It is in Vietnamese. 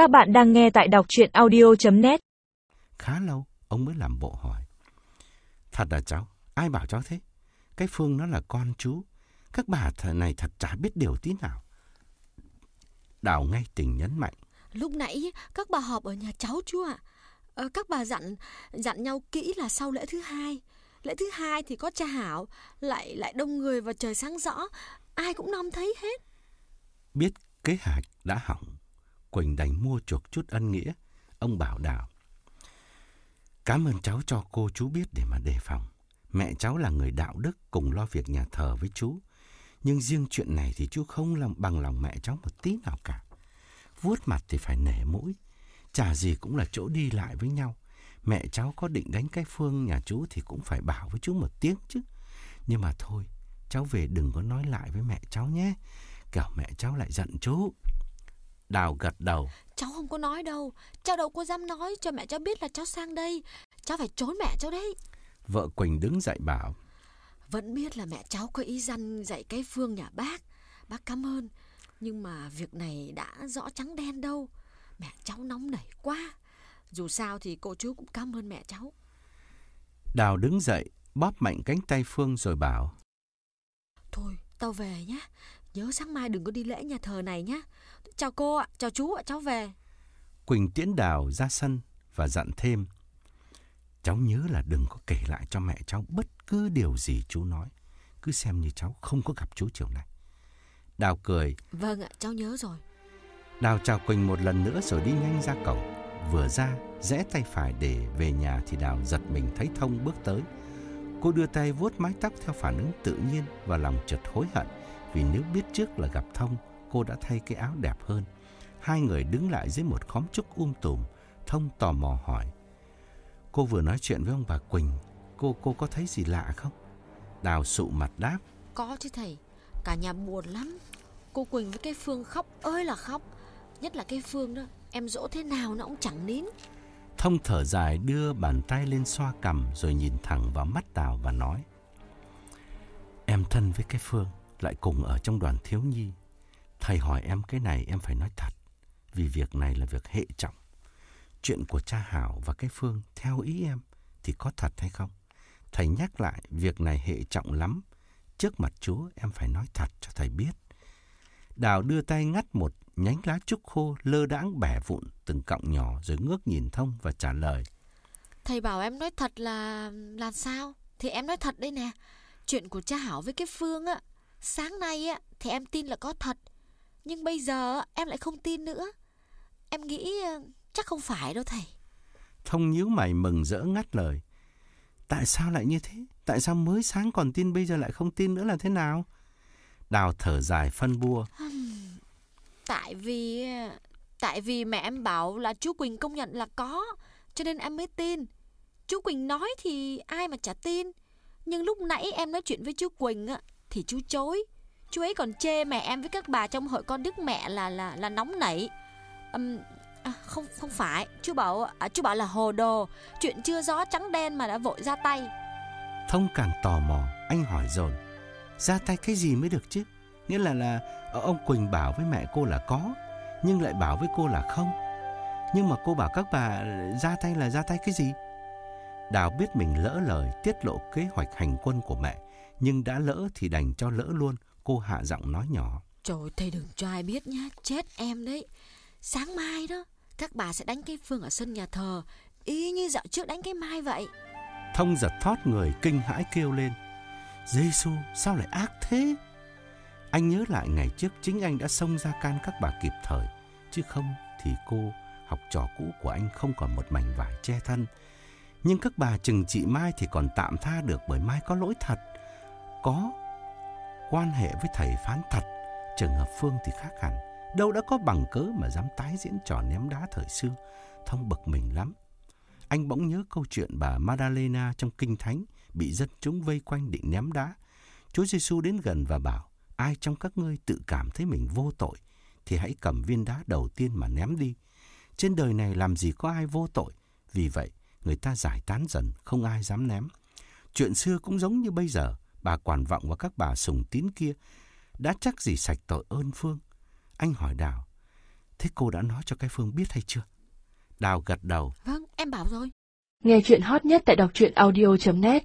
Các bạn đang nghe tại đọc chuyện audio.net Khá lâu, ông mới làm bộ hỏi. Thật là cháu, ai bảo cháu thế? Cái Phương nó là con chú. Các bà thờ này thật chả biết điều tí nào. Đào ngay tình nhấn mạnh. Lúc nãy các bà họp ở nhà cháu chú ạ. Ờ, các bà dặn dặn nhau kỹ là sau lễ thứ hai. Lễ thứ hai thì có cha hảo, lại lại đông người và trời sáng rõ, ai cũng nom thấy hết. Biết kế hoạch đã hỏng, Quỳnh đành mua chuộc chút ân nghĩa. Ông bảo đảo. Cảm ơn cháu cho cô chú biết để mà đề phòng. Mẹ cháu là người đạo đức cùng lo việc nhà thờ với chú. Nhưng riêng chuyện này thì chú không làm bằng lòng mẹ cháu một tí nào cả. Vuốt mặt thì phải nể mũi. Chả gì cũng là chỗ đi lại với nhau. Mẹ cháu có định đánh cái phương nhà chú thì cũng phải bảo với chú một tiếng chứ. Nhưng mà thôi, cháu về đừng có nói lại với mẹ cháu nhé. Kẻo mẹ cháu lại giận chú. Đào gật đầu. Cháu không có nói đâu, cháu đâu có dám nói cho mẹ cháu biết là cháu sang đây. Cháu phải trốn mẹ cháu đấy. Vợ Quỳnh đứng dậy bảo. Vẫn biết là mẹ cháu có ý răn dạy cái phương nhà bác. Bác cảm ơn. Nhưng mà việc này đã rõ trắng đen đâu. Mẹ cháu nóng nảy quá. Dù sao thì cô chú cũng cảm ơn mẹ cháu. Đào đứng dậy, bóp mạnh cánh tay Phương rồi bảo. Thôi, tao về nhé. Nhớ sáng mai đừng có đi lễ nhà thờ này nhé. Chào cô ạ, chào chú ạ, cháu về. Quỳnh tiễn Đào ra sân và dặn thêm. Cháu nhớ là đừng có kể lại cho mẹ cháu bất cứ điều gì chú nói. Cứ xem như cháu không có gặp chú chiều nay. Đào cười. Vâng ạ, cháu nhớ rồi. Đào chào Quỳnh một lần nữa rồi đi nhanh ra cổng. Vừa ra, rẽ tay phải để về nhà thì Đào giật mình thấy Thông bước tới. Cô đưa tay vuốt mái tóc theo phản ứng tự nhiên và lòng chợt hối hận vì nếu biết trước là gặp Thông, cô đã thay cái áo đẹp hơn. Hai người đứng lại dưới một khóm trúc um tùm. Thông tò mò hỏi. Cô vừa nói chuyện với ông bà Quỳnh, cô cô có thấy gì lạ không? Đào sụ mặt đáp. Có chứ thầy, cả nhà buồn lắm. Cô Quỳnh với cái Phương khóc ơi là khóc. Nhất là cái Phương đó, em dỗ thế nào nó cũng chẳng nín. Thông thở dài đưa bàn tay lên xoa cằm rồi nhìn thẳng vào mắt Đào và nói. Em thân với cái Phương, lại cùng ở trong đoàn thiếu nhi. Thầy hỏi em cái này em phải nói thật, vì việc này là việc hệ trọng. Chuyện của cha Hảo và cái Phương theo ý em thì có thật hay không? Thầy nhắc lại việc này hệ trọng lắm. Trước mặt Chúa em phải nói thật cho thầy biết. Đào đưa tay ngắt một nhánh lá trúc khô lơ đãng bẻ vụn từng cọng nhỏ rồi ngước nhìn Thông và trả lời. Thầy bảo em nói thật là là sao? Thì em nói thật đây nè. Chuyện của cha Hảo với cái Phương á, sáng nay á thì em tin là có thật. Nhưng bây giờ em lại không tin nữa. Em nghĩ chắc không phải đâu thầy. Thông nhíu mày mừng rỡ ngắt lời. Tại sao lại như thế? Tại sao mới sáng còn tin bây giờ lại không tin nữa là thế nào? Đào thở dài phân bua. Tại vì tại vì mẹ em bảo là chú Quỳnh công nhận là có, cho nên em mới tin. Chú Quỳnh nói thì ai mà chả tin. Nhưng lúc nãy em nói chuyện với chú Quỳnh á thì chú chối. Chú ấy còn chê mẹ em với các bà trong hội con đức mẹ là là là nóng nảy. Um, à, không không phải, chú bảo à, chú bảo là hồ đồ, chuyện chưa rõ trắng đen mà đã vội ra tay. Thông càng tò mò, anh hỏi dồn ra tay cái gì mới được chứ? Nghĩa là là ờ, ông Quỳnh bảo với mẹ cô là có, nhưng lại bảo với cô là không. Nhưng mà cô bảo các bà ờ, ra tay là ra tay cái gì? Đào biết mình lỡ lời tiết lộ kế hoạch hành quân của mẹ, nhưng đã lỡ thì đành cho lỡ luôn, cô hạ giọng nói nhỏ. Trời thầy đừng cho ai biết nhá, chết em đấy. Sáng mai đó, các bà sẽ đánh cái phương ở sân nhà thờ, y như dạo trước đánh cái mai vậy. Thông giật thót người kinh hãi kêu lên. Giêsu sao lại ác thế? Anh nhớ lại ngày trước chính anh đã xông ra can các bà kịp thời, chứ không thì cô, học trò cũ của anh không còn một mảnh vải che thân. Nhưng các bà chừng chị Mai thì còn tạm tha được bởi Mai có lỗi thật. Có quan hệ với thầy phán thật, trường hợp Phương thì khác hẳn. Đâu đã có bằng cớ mà dám tái diễn trò ném đá thời xưa. Thông bực mình lắm. Anh bỗng nhớ câu chuyện bà Madalena trong Kinh Thánh bị dân chúng vây quanh định ném đá. Chúa Giêsu đến gần và bảo, ai trong các ngươi tự cảm thấy mình vô tội, thì hãy cầm viên đá đầu tiên mà ném đi. Trên đời này làm gì có ai vô tội, vì vậy người ta giải tán dần, không ai dám ném. Chuyện xưa cũng giống như bây giờ, bà quản vọng và các bà sùng tín kia đã chắc gì sạch tội ơn Phương. Anh hỏi Đào, Thế cô đã nói cho cái Phương biết hay chưa? Đào gật đầu. Vâng, em bảo rồi. Nghe chuyện hot nhất tại đọc truyện audio.net